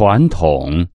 传统。